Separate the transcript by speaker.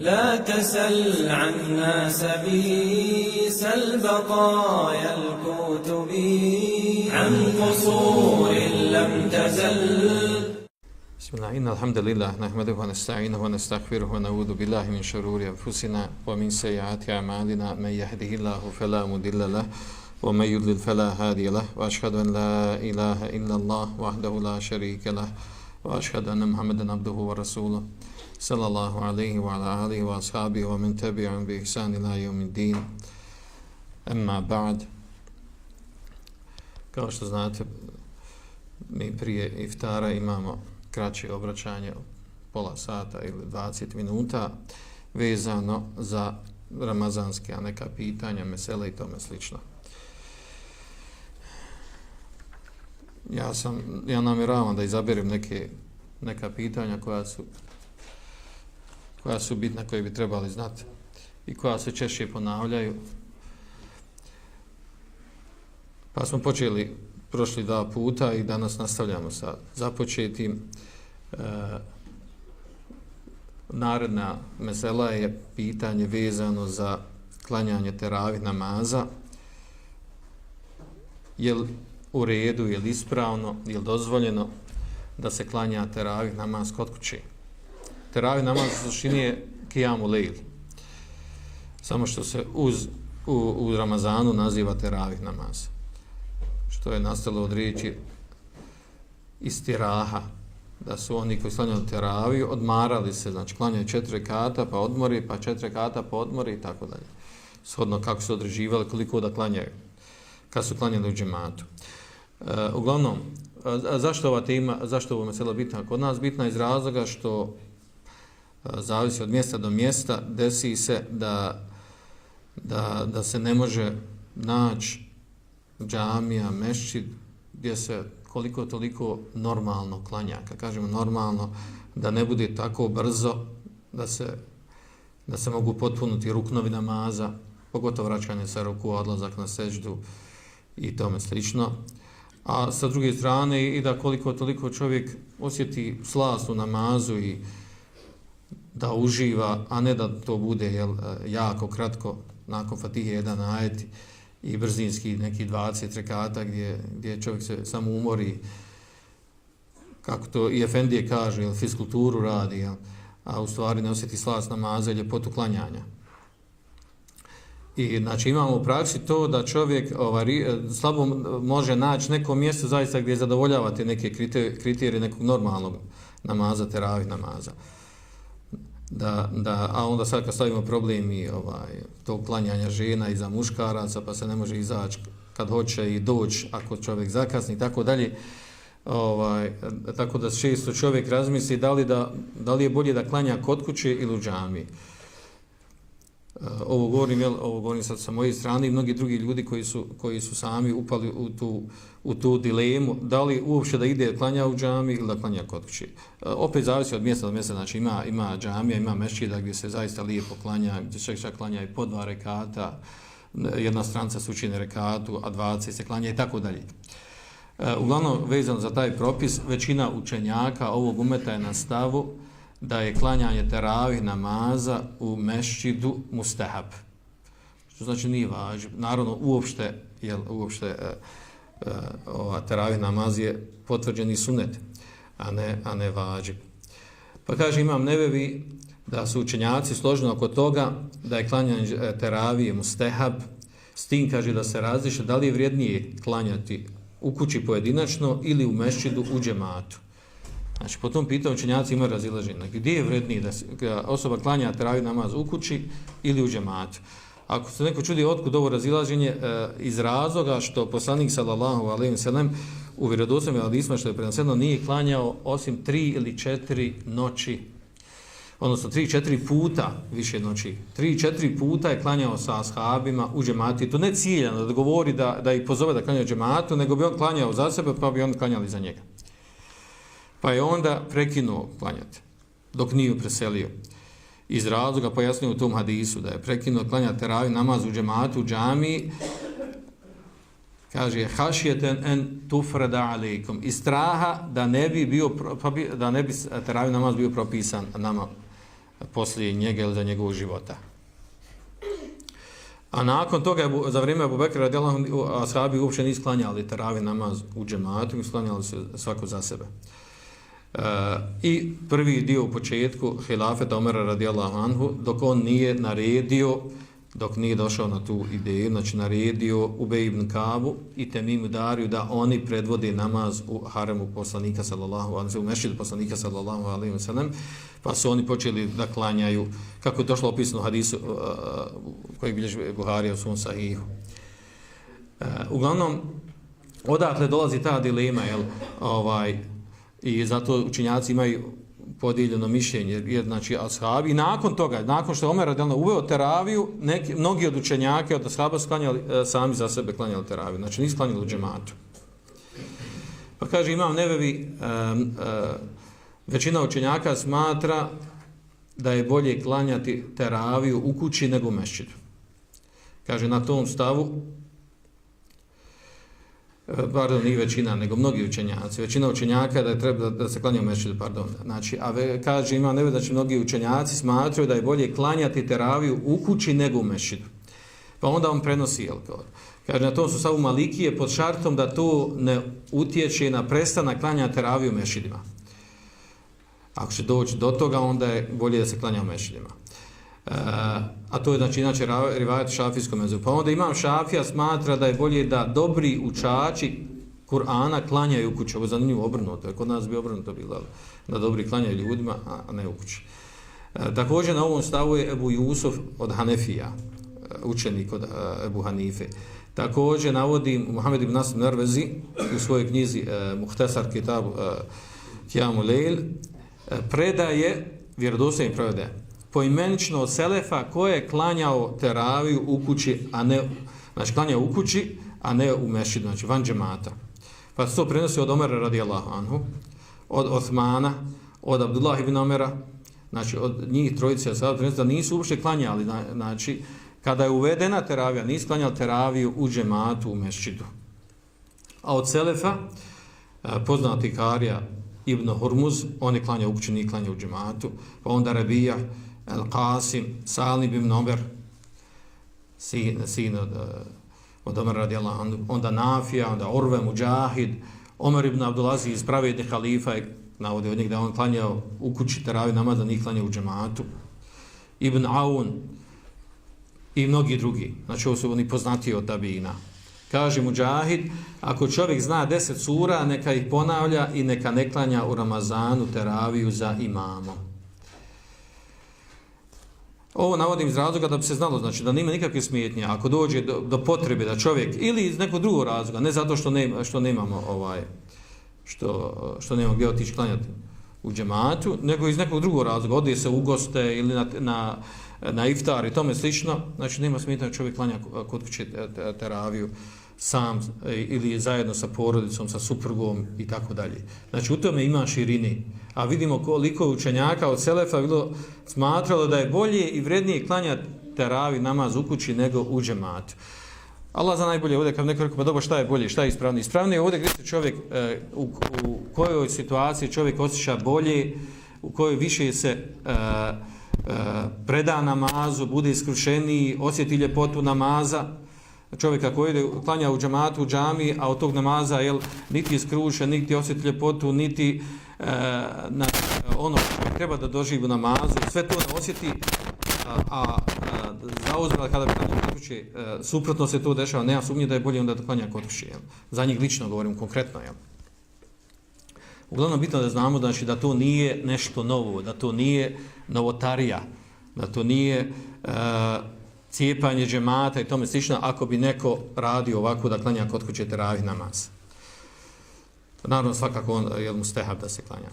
Speaker 1: لا تسل عنا سبيس البقايا الكتب. عن قصور لم تزل.
Speaker 2: بسم الله إن الحمد لله نحمده ونستعينه ونستغفره ونعوذ بالله من شرور أنفسنا ومن سيئات أعمالنا. من يهده الله فلا مضل له ومن يضلل فلا هادي له. وأشهد أن لا إله إلا الله وحده لا شريك له. وأشهد أن محمدا عبده ورسوله. sallallahu alaihi wa ala alihi wa ashabihi wa min tabi'an bi ihsan ila yomid din amma ba'd kao što znate mi prije iftara imamo kraće obraćanje pola sata ili 20 minuta vezano za ramazanske, a neka pitanja, mesele i tome slično. Ja sam, ja namjeravam da izaberem neke, neka pitanja koja su koja su bitna, koje bi trebali znati i koja se češće ponavljaju. Pa smo počeli prošli dva puta i danas nastavljamo sa započetim. E, naredna mesela je pitanje vezano za klanjanje teravi namaza. Je li u redu, je li ispravno, je li dozvoljeno da se klanja teravi namaz kod kuće? Teravi namaz u suštini je kijamu lejl. Samo što se uz, u, u Ramazanu naziva teravi namaz. Što je nastalo od riječi istiraha, da su oni koji slanjaju teraviju odmarali se, znači klanjaju četiri kata pa odmori, pa četiri kata pa odmori i tako dalje. Shodno kako su odreživali, koliko da klanjaju kad su klanjali u džematu. E, uglavnom, a, zašto ova tema, zašto ovo mesela bitna kod nas? Bitna iz razloga što zavisi od mjesta do mjesta, desi se da, da, da se ne može naći džamija, mešćid, gdje se koliko toliko normalno klanja. Kad kažemo normalno, da ne bude tako brzo da se, da se mogu potpunuti ruknovi namaza, pogotovo vraćanje sa ruku, odlazak na seždu i tome slično. A sa druge strane i da koliko toliko čovjek osjeti slast u namazu i da uživa, a ne da to bude jel, e, jako kratko nakon Fatihe jedan ajet i brzinski neki 20 rekata gdje, gdje čovjek se samo umori kako to i Efendije kaže, jel, fiskulturu radi, jel, a u stvari ne osjeti slas namaza i ljepotu klanjanja. I znači imamo u praksi to da čovjek ovaj, e, slabo može naći neko mjesto zaista gdje zadovoljavate neke kriterije nekog normalnog namaza, teravih namaza da, da, a onda sad kad stavimo problemi ovaj, to klanjanja žena i za muškaraca, pa se ne može izaći kad hoće i doći ako čovjek zakasni i tako dalje, ovaj, tako da često čovjek razmisli da li, da, da li je bolje da klanja kod kuće ili u džamiji. Eh, ovo govorim, jel, ovo govorim sad sa moje strane i mnogi drugi ljudi koji su, koji su sami upali u tu, u tu dilemu, da li uopšte da ide klanja u džami ili da klanja kod kuće. Eh, opet zavisi od mjesta do mjesta, znači ima, ima džamija, ima mešćida gdje se zaista lijepo klanja, gdje čak čak klanja i po dva rekata, jedna stranca se učine rekatu, a 20 se klanja i tako dalje. Eh, uglavnom, vezano za taj propis, većina učenjaka ovog umeta je na stavu da je klanjanje teravih namaza u mešćidu mustahab. Što znači nije važno. Naravno, uopšte, jel, uopšte e, e, ova teravih namaz je potvrđeni sunet, a ne, a ne vađi. Pa kaže, imam nevevi da su učenjaci složeni oko toga da je klanjanje e, teravije mustahab, s tim kaže da se različe da li je vrijednije klanjati u kući pojedinačno ili u mešćidu u džematu. Znači, po tom pitanju učenjaci imaju razilaženje. Znači, gdje je vredniji da osoba klanja teraviju namaz u kući ili u džematu? Ako se neko čudi otkud ovo razilaženje, e, iz razloga što poslanik sallallahu alaihi sallam u vjerodostojnim je hadisma što je prenoseno nije klanjao osim tri ili četiri noći, odnosno tri, četiri puta više noći. Tri, četiri puta je klanjao sa ashabima u džemati. To ne ciljano da govori da, da ih pozove da klanjao džematu, nego bi on klanjao za sebe pa bi on klanjali za njega. Pa je onda prekinuo klanjati, dok nije preselio. Iz razloga pojasnio u tom hadisu da je prekinuo klanjati teravi namaz u džematu, u džami, kaže, hašjeten en tufrada alejkom Iz straha da ne bi, bio, pa bi, da ne bi teravi namaz bio propisan nama, poslije njega ili za njegovog života. A nakon toga, za vrijeme Abu Bekra radijallahu ashabi uopće nisu klanjali teravi namaz u džematu, nisu se svako za sebe. E, I prvi dio u početku hilafeta Omera radijallahu anhu, dok on nije naredio dok nije došao na tu ideju, znači naredio Ube ibn Kabu i Temimu Dariju da oni predvode namaz u haremu poslanika sallallahu alaihi wa u mešidu poslanika sallallahu alaihi wa sallam, pa su oni počeli da klanjaju, kako je došlo opisano u hadisu uh, koji bilježi Buharija u svom sahihu. Uh, uglavnom, odatle dolazi ta dilema, jel, ovaj, i zato učinjaci imaju podijeljeno mišljenje, jer znači ashabi, nakon toga, nakon što je Omer radijalno uveo teraviju, neki, mnogi od učenjake od ashaba sklanjali, e, sami za sebe klanjali teraviju, znači nisu klanjali u džematu. Pa kaže, imam nevevi, e, e, većina učenjaka smatra da je bolje klanjati teraviju u kući nego u mešćidu. Kaže, na tom stavu, Eh, pardon, nije većina, nego mnogi učenjaci. Većina učenjaka da je treba da, se klanja u mešćidu, pardon. Znači, a ve, kaže, ima neve znači mnogi učenjaci smatraju da je bolje klanjati teraviju u kući nego u mešćidu. Pa onda on prenosi, jel, kao, kaže, na tom su samo malikije pod šartom da to ne utječe na prestanak klanja teraviju u mešćidima. Ako će doći do toga, onda je bolje da se klanja u mešćidima. Uh, a to je znači inače rivajet šafijskom mezu. Pa onda imam šafija smatra da je bolje da dobri učači Kur'ana klanjaju u kući. Ovo je zanimljivo obrnuto. Je kod nas bi obrnuto bilo da dobri klanjaju ljudima, a ne u kući. E, također na ovom stavu je Ebu Jusuf od Hanefija, e, učenik od e, Ebu Hanife. Također navodi Muhammed ibn Nasr Nervezi u svojoj knjizi uh, Muhtesar Kitab uh, Kjamu Lejl uh, predaje, vjerodostojnim predaje, poimenično od Selefa ko je klanjao teraviju u kući, a ne, znači klanjao u kući, a ne u mešidu, znači van džemata. Pa se to prenosi od Omera radijallahu anhu, od Osmana, od Abdullah ibn Omera, znači od njih trojice, sada prenosi da nisu uopšte klanjali, znači kada je uvedena teravija, nisu klanjali teraviju u džematu, u mešidu. A od Selefa, eh, poznati Karija ibn Hormuz, on je klanjao u kući, nije klanjao u džematu, pa onda Rabija, Al-Qasim, Salim ibn Omer, sin, sin od, eh, od Omer radijallahu anhu, onda Nafija, onda Orve, Mujahid, Omer ibn Abdulaziz, pravedni halifa, navodi od njeg da on klanjao u kući teravi namaz, da nije klanjao u džematu, Ibn Aun i mnogi drugi, znači ovo su oni poznati od tabina. Kaže Mujahid, ako čovjek zna deset sura, neka ih ponavlja i neka ne klanja u Ramazanu teraviju za imamom. Ovo navodim iz razloga da bi se znalo, znači da nema nikakve smetnje. Ako dođe do, do potrebe da čovjek ili iz nekog drugog razloga, ne zato što ne, što nemamo ovaj što što nemamo gdje otići klanjati u džematu, nego iz nekog drugog razloga, ode se u goste ili na, na, na iftar i tome slično, znači nema smetnje da čovjek klanja kod kuće teraviju sam e, ili zajedno sa porodicom, sa suprugom i tako dalje. Znači u tome ima širini a vidimo koliko učenjaka od Selefa bilo smatralo da je bolje i vrednije klanjati teravi namaz u kući nego u džematu. Allah za najbolje ovdje, kad neko rekao, pa dobro, šta je bolje, šta je ispravnije? Ispravnije je ovdje gdje se čovjek, e, u, u kojoj situaciji čovjek osjeća bolje, u kojoj više se uh, uh, preda namazu, bude iskrušeniji, osjeti ljepotu namaza, čovjeka koji ide, klanja u džamatu, u džami, a od tog namaza, jel, niti je skrušen, niti osjeti ljepotu, niti E, na ono što treba da doživi u namazu, sve to ne osjeti, a, a, e, a zauzme, kada bi klanja kod kuće, e, suprotno se to dešava, nema sumnje da je bolje onda da klanja kod kuće, jel? za njih lično govorim konkretno. Jel? Uglavnom bitno da znamo znači, da to nije nešto novo, da to nije novotarija, da to nije E, cijepanje džemata i tome slično, ako bi neko radio ovako da klanja kod kuće teravih namaz. Naravno, svakako on, je mu stehab da se klanja.